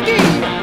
begging.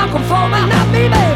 Malcolm Foreman, not me, man.